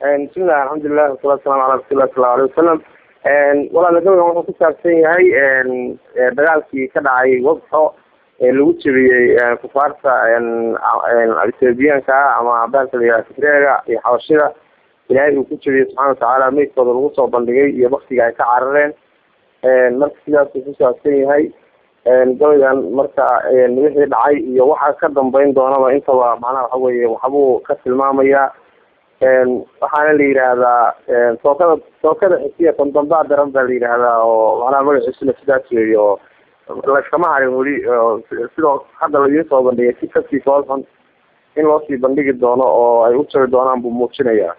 bismillahi alxamdulilah wasalatu salamu ala rasulilah sala alay wasalam walaala gabaygan wuxuu ku saabsan yahay dagaalkii ka dhacay wabxo ee lagu jebiyey kufaarta ethoobiyaanka ama baalka la yihah tigreega iyo xabashida ilaahay uu ku jebiyey subxana watacaala meydkooda lagu soo bandhigay iyo baktiga ay ka carareen. Marka sidaasuu ku saabsan yahay gabaygan marka wixii dhacay iyo waxa ka dambeyn doonaba intaba macnaha waxa weye waxbuu ka tilmaamayaa waxaana la yidhaahdaa tookada tookada xisiya kondambaa daran baa la yidhaahdaa oo macnaha magaciisuna sidaas weeye oo layskama harin weli sidoo hadda laidiin soo bandhigay si ka sii foolxun in loosii bandhigi doono oo ay u jabi doonaan buu muujinayaa.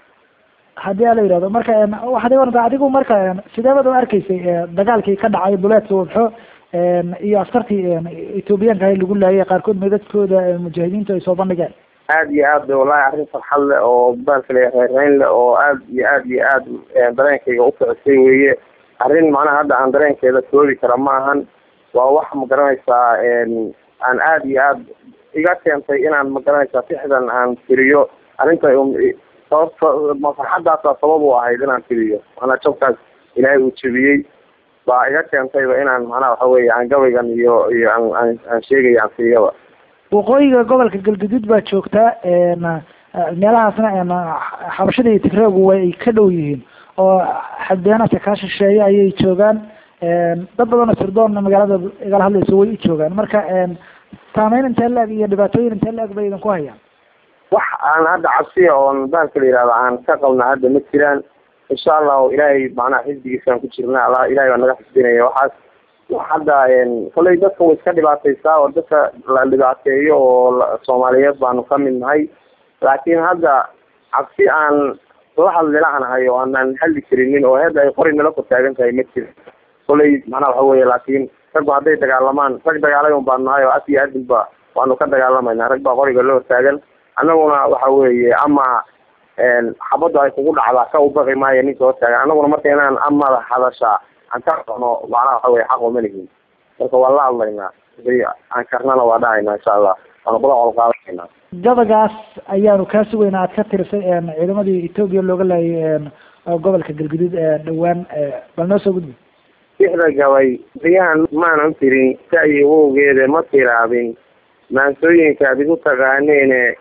Haddii a la yidhahdo marka waxaad waranta adigu marka sidee baad u arkaysay dagaalkii ka dhacay duleedka wabxo iyo askartii ethoobiyaanka lagu laayay qaarkood meedadkooda mujaahidiintu ay soo bandhigeen aada iyo aad wallahi arrin farxad leh oo reereyn leh oo aad iyo aad iyo aad dareenkayga ukicisay weeye. Arrin macnaha hadda aan dareenkeeda koobi kara ma ahan. Waa wax ma garanaysaa aan aada iyo aad iga keentay inaan ma garanaysaa sixdan aan tiriyo arrinta sababta farxadaasaa sabab u ahayd inaan tiriyo maanaa jabkaas ilaahay uu jebiyey. Baa iga keentayba inaan macnaha waxa weye aan gabaygan iyo iyo aan aan sheegaya aan tiriyaba waqooyiga gobolka galgaduud baa joogtaa meelahaasna xabashada iyo tigreegu way ka dhow yihiin oo xadbeenaadka kaa shisheeye ayay joogaan. Dad badanoo sirdoonna magaalada igala hadlayso way u joogaan. Marka saameyn intee la-eg iyo dhibaatooyin intee la-eg bay idinku hayaan. Wax aan hadda cabsiya oon baalka la yihahdo aan ka qabna hadda ma jiraan. Insha allahu ilaahay macnaha xisbigiisaan ku jirna alla ilahay baa naga xisbinaya. Waxaas hadda kollay dadka way iska dhibaataysaa oo dadka la dhibaateeyo oo soomaaliyeed baanu ka mid nahay laakiin hadda cabsi aan la hadli la-nahay oo aanan hadli karinin oo hadda ay qori nala kortaagan tahay ma jira kollay macnaha waxa weye laakiin ragba hadday dagaalamaan rag dagaalay un baan nahay oo af iyo adilba waanu ka dagaalamayna rag baa qoriga la hortaagan annaguna waxa weeye ama xabadda ay kugu dhacdaa ka ubaqi maayo ninka hortaagan annaguna marka inaan amada hadashaa aan ka qabno macnaha waxa weye xaq uma lihin. Marka waan la hadlaynaa aan karnana waa dhahaynaa insha allah waana kula qolqaadanayna gabagaas ayaanu kaa sugaynaa aad ka tirisay ciidamadii etoobiya looga laayay gobolka galguduud dhawaan bal noo soo gudbi. Sixda gabay riyahan maanan tirin sa-yi wowgeeda ma tiraabin. Maansooyinkaad igu taqaaneene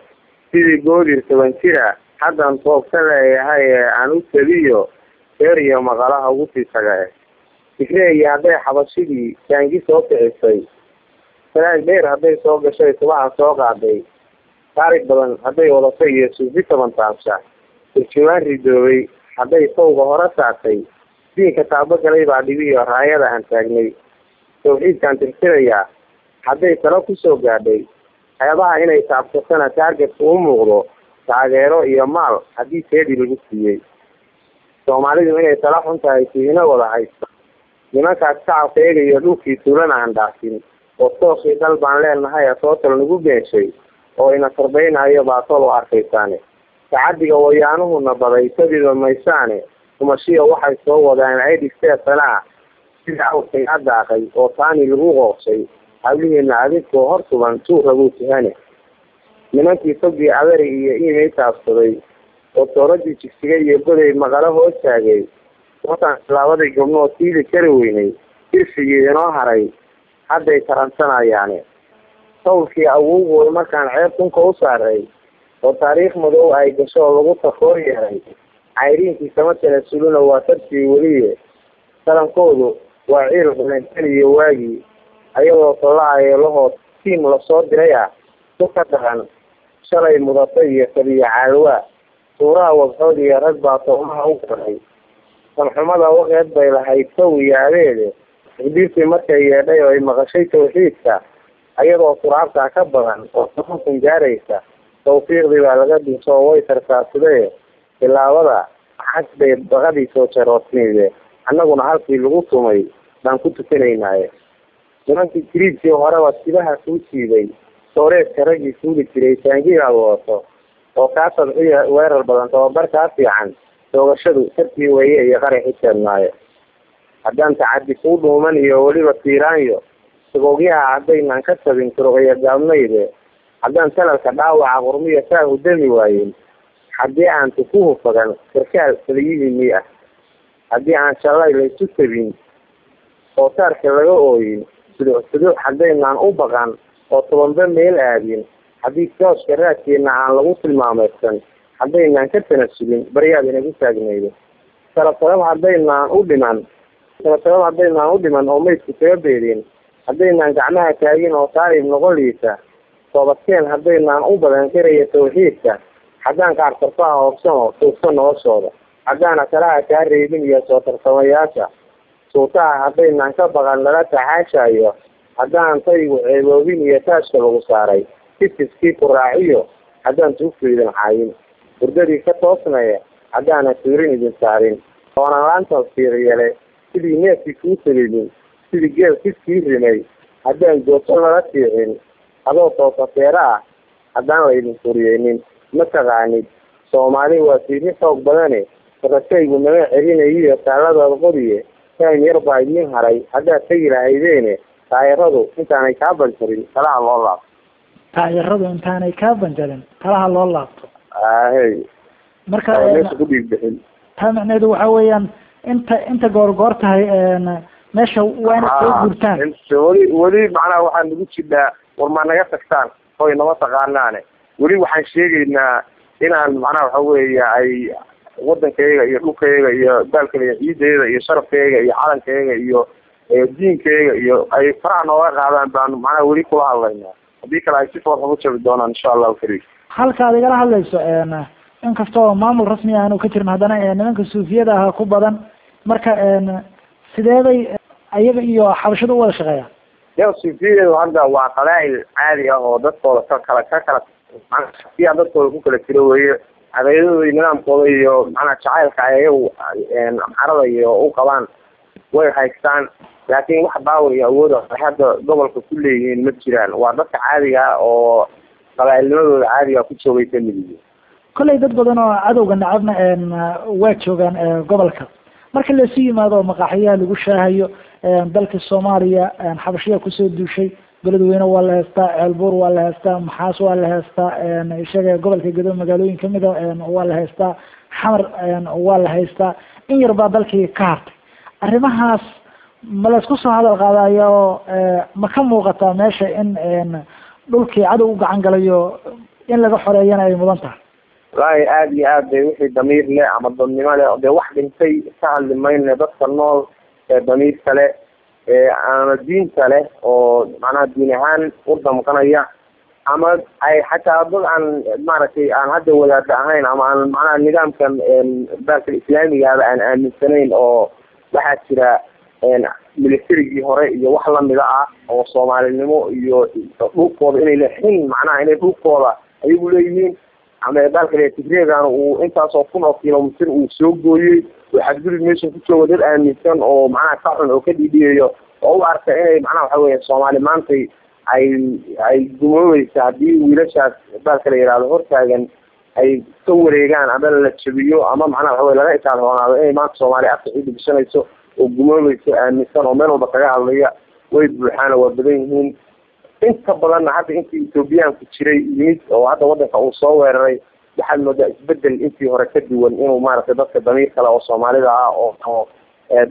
sidii goodir toban jira haddan toobka leeyahay ee aan u tabiyo reer iyo maqalaha ugu sii taga tigreeyi hadday xabashidii jaangi soo kicisay sanaag dheer hadday soo gashay subaxa soo qaaday. Taarig badan hadday wadatay iyo suufi toban taabsha. Turjumaan ridoobay hadday sawga hore saartay diinka taabagalay baa dhibiyo raayada aan taagnay. Tawxiidkaan tirtirayaa hadday talo ku soo gaadhay. Xeebaha inay taabsatana taargetka u muuqdo taageero iyo maal haddii teedii lagu siiyey. Soomaalidu inay tala xun tahay siina wada haysta nimankaas shacabka eegayo dhulkii tuulana aan dhaafin oo tookii dal baan leenahay asootal nagu beenshay oo ina sarbaynayo baatol u arkaysaane. Tacadiga wayaanuhuna baday sabiba maysaane umashiya waxay soo wadaan ay dhigtee sanaa sida awrkay a daaqay oo taani lagu qooqshay hablihiina adinkoo hor tuban tuurabuu tuhane nimankii fogii adari iyo imay taabsaday oo tooradii jigsiga iyo goday maqalo hoos taagay wataan tilaabaday gobnoo tiili kari weynay. Dirsigii inoo haray. Hadday taransanaayaane sawlkii awowgooda markaan ceeb dhunka u saaray. Oo taariikh madow ay gasho oo lagu takoor yeeray. Cayriinkii kama tala waa tarkii weliye. Tarankoodu waa ciil balentan iyo waagii ayagoo tolaayo lahood tiim la soo diray ah. Ku ka dhaqan shalay mudata iyo kaliya caalwaa suuraha wabxood iyo rag baa toomaha u garay sanxumada waqeed bay lahayd saw iyo abeede xigdiirtii markay yeedhay oo ay maqashay tawxiidka ayadoo suraabtaa ka badan oo tafankun gaaraysa tawfiiqdii baa laga dinso oo way tarsaasidae tilaabada xag bay baqadii soo jaroosnayde annaguna halkii lagu tumay baan ku tukanaynaaye nimankii giriidkii horeba sibaha kuu siiday sooreedka raggii fuuli jiray taangigaad wadato oo kaa sabciya weerar badan tababar kaa fiican doogashadu sarkii weeye iyo qaraxi jeednaayo haddaan tacadi kuu dhuuman iyo weliba tiiraanyo sagoogyaha haddaynan ka tabin turuqyo gaabnayde haddaan talalka dhaawaca qurmiya saa hudami waayen haddii aan tukuhu fagan sarkaal kaliyihiinii ah. Haddii aan shalay laysu tabin oo taarka laga ooyin siduuc siduuc haddaynaan u baqan oo tobanba meel aadin haddii tooska raadkeena aan lagu tilmaamaysan haddaynaan ka tanasulin baryaad inagu taagnaydo. Talatalab haddaynaan u dhiman talatalab haddaynaan u dhiman oo maydku kaga beedin haddaynaan gacmaha taagin oo taarib noqon liita toobadkeen haddaynaan u badan karaya tawxiidka haddaan kaartarfaha hoobsano tuugsa noloshooda haddaana kalaha kaa reebin iyo soo tartamayaasha. Suutaha haddaynaan ka baqan lala taxaashayo haddaan taygu ceeboobin iyo taashka lagu saaray kiskiskii ku raaciyo haddaan tuugfaydan caayin hurdadii ka toosnaya haddaana tuurin idin saarin. Oonan laantan fiiriyale sidii neefkii kuu salidin sidii geel kiskii rimay haddaan joogto lala tiicin adoo toosafeero ah haddaan laydin furiyeynin ma taqaanid soomaali waa tiiri xoog badane sarasaygu naga celinayiyo taaladooda qodiye. Time yar baa idin haray haddaad tegi lahaydeene taayaradu intaanay kaa banjarin talaha loo laabto taayaradu intaanay kaa banjarin talaha loo laabto ahey marka meesha ku dhiig bixin taa macneheedu waxa weeyaan inta inta goor goor tahay meesha waa inay soo guurtaan weli weli macnaha waxaan nagu jidhaa war ma naga tagtaan hoy nama taqaanaane. Weli waxaan sheegaynaa inaan macnaha waxa weeya ay wadankayga iyo dhulkayga iyo daalkayga ciidayda iyo sharafkayga iyo calankayga iyo diinkayga iyo ay faraha nooga qaadaan baanu macnaha weli kula hadlaynaa. Haddii kale ay si foorxa u jabi doonaan insha allahu karim halka ad igala hadlayso inkastoo maamul rasmi aanu ka jirin haddana nimanka suufiyada aha ku badan marka sideebay ayaga iyo xabashada u wada shaqeeyaan ya suufiyadu hadda waa qabaa'il caadi ah oo dadkooda ka kala ka kala siyaa dadkooda ku kala jiro weeye. Caqiidadooda iyo nidaamkooda iyo macnaha jacaylka ay ayagu carada iyo u qabaan way haystaan. Laakiin wax baawer iyo awood ay hadda gobolka ku leeyihiin ma jiraan. Waa dadka caadiga ah oo qabaa'ilnimadooda caadiga ku joogay ka mid yihiin. Kollay dad badan oo cadowga nacabna waa joogaan gobolka. Marka laisu yimaado maqaaxiyaha lagu shaahayo dalka soomaaliya xabashiya ku soo duushay beledweyne waa la heystaa ceelbuur waa la heystaa maxaas waa la heystaa isaga gobolka gedo magaalooyin kamida waa la heystaa xamar waa la haystaa. In yar baa dalkii ka hartay. Arrimahaas ma laysku soo hadal qaadayo ma ka muuqataa meesha in dhulkii cadow u gacan galayo in laga xoreeyana ay mudan tahay. Wallaahi aada iyo aad bay wixii damiir leh ama dadnimo leh. Dee wax dhintay ka hadli mayne dadka nool ee damiirka leh ee ama diinta leh oo macnaha diin ahaan u damqanaya ama ay xataa dad aan maaragtay aan hadda wadaada ahayn ama aan macnaha nidaamkan dalka islaamigaaba aan aaminsanayn oo waxaa jira militarigii hore iyo wax lamida ah oo soomaalinimo iyo dhulkooda inay leexin macnaha inay dhulkooda ayagu leeyihiin. Ama dalka tigreegan uu intaasoo kun oo kilomitr uu soo gooyey oo xadgudub meesha ku jooga dad aaminsan oo macnaha ka xun oo ka dhidhiyayo oo u arka inay macnaha waxa weya soomaali maantay ay ay gumoobeysa haddii wiilashaas dalka la yihahdo hortaagan ay ka wareegaan ama la jabiyo ama macnaha waxa wey laga itaadhoonaado inay maanta soomaali afka u dhibsanayso oo gumoobeysa aaminsan oo meel walba kaga hadlaya way buuxaan oo waa badan yihiin. Inta badanna hadda intii ethoobiyaanku jiray yimid oo hadda wadanka uu soo weeraray waxaad moodaa isbeddel intii hore ka duwan inuu maaragtay dadka damiir kale oo soomaalida ah oo oo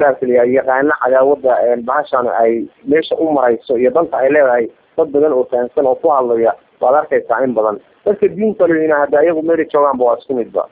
dalka yaqaano cadaawada bahashan ay meesha u marayso iyo danta ay leedahay dad badan oo fahamsan oo ku hadlaya waad arkaysaa in badan. Dadka diinta lehina hadda ayagu meela joogaanba waa isku midba